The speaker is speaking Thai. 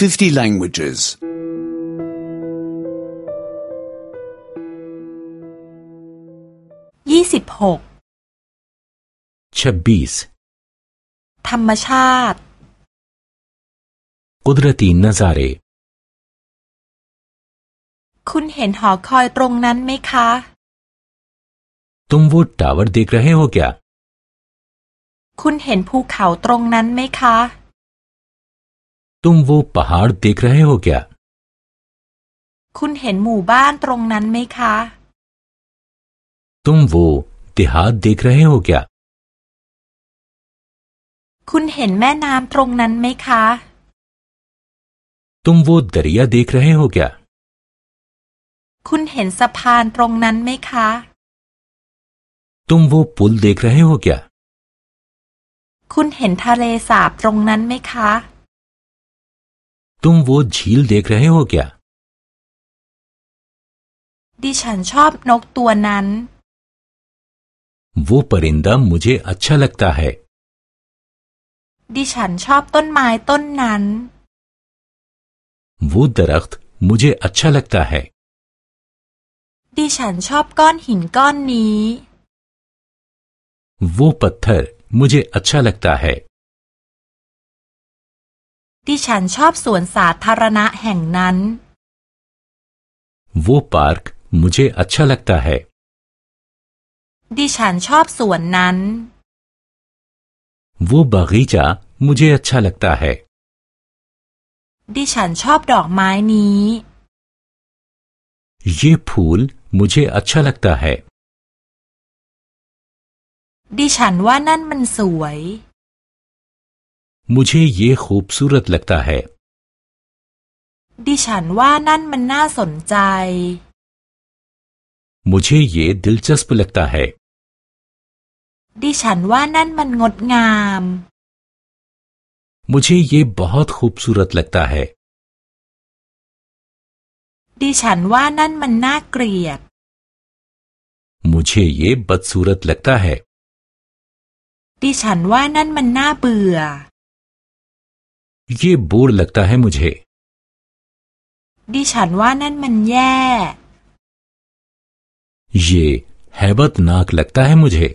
50 languages. ยี่สิบหก छब्बीस ธรรมชาติ कुदरती नजारे คุณเห็นหอคอยตรงนั้นไหมคะ तुम वो टावर देख रहे हो क्या คุณเห็นภูเขาตรงนั้นไหมคะ तुम वो पहाड़ देख रहे हो क्या คุณเห็นหมู่บ้านตรงนั้นไหมคะ तुम वो देहात देख रहे हो क्या คุณเห็นแม่น้ำตรงนั้นไหมคะ तुम वो दरिया देख रहे हो क्या คุณเห็นสะพานตรงนั้นไหมคะ तुम वो पुल देख रहे हो क्या คุณเห็นทะเลสาบตรงนั้นไหมคะ तुम वो झील देख रहे हो क्या ดิฉันชอบนกตัวนั้น वो परिंदा मुझे अच्छा लगता है ดิฉันชอบต้นไม้ต้นนั้น वो दरख्त मुझे अच्छा लगता है ดิฉันชอบก้อนหินก้อนนี้ वो पत्थर मुझे अच्छा लगता है ดิฉันชอบสวนสาธารณะแห่งนั้น वो पार्क मुझे अच्छा लगता है ดิฉันชอบสวนนั้น वो बगीचा मुझे अच्छा लगता है ดิฉันชอบดอกไม้นี้ ये फूल मुझे अच्छा लगता है ดิฉันว่านั่นมันสวย मुझे ये खूबसूरत लगता है ดิฉันว่านั่นมันน่าสนใจ मुझे ये दिलचस्प लगता है ดิฉันว่านั่นมันงดงาม मुझे ये बहुत खूबसूरत लगता है ดิฉันว่านั่นมันน่าเกลียด मुझे ये बदसूरत लगता है ดิฉันว่านั่นมันน่าเบื่อ ये बोर लगता है मुझे ดิฉันว่านั่นมันแย่ ये हैबतनाक लगता है मुझे